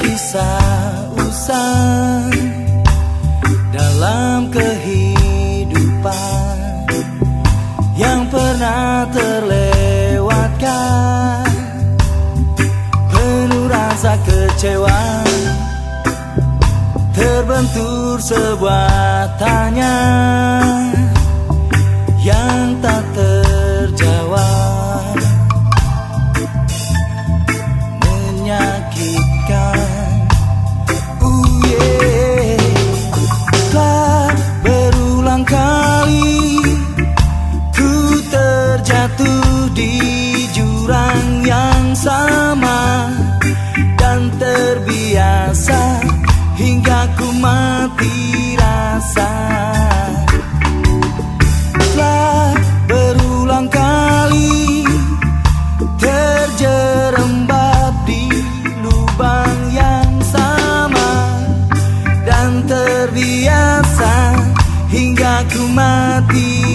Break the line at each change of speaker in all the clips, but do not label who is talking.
kisah usang dalam kehidupan yang pernah terlewatkan. Penuh rasa kecewa terbentur sebuah tanya terbiasa hingga ku mati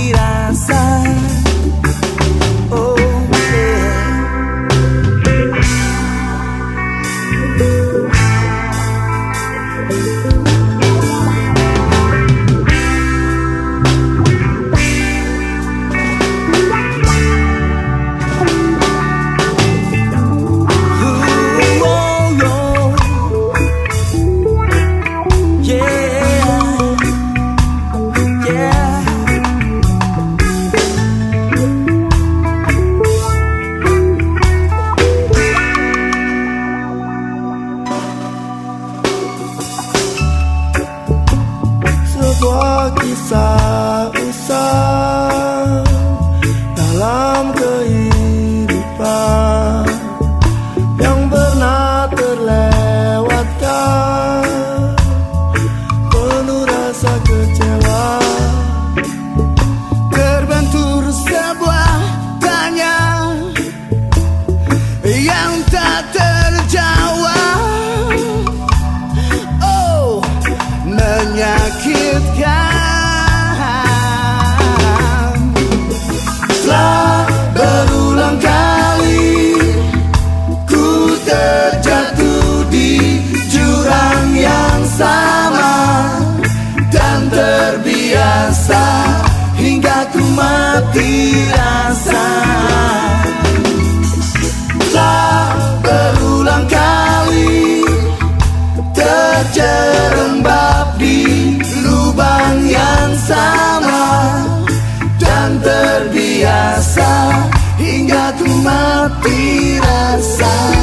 kisah-kisah dalam kehidupan yang pernah terlewatkan. Penuh rasa kecewa terbentur sebuah tanya yang tak terjawab. Oh menyakiti rasa hingga ku mati rasa. Telah berulang kali terjerembab di lubang yang sama dan terbiasa hingga ku mati rasa.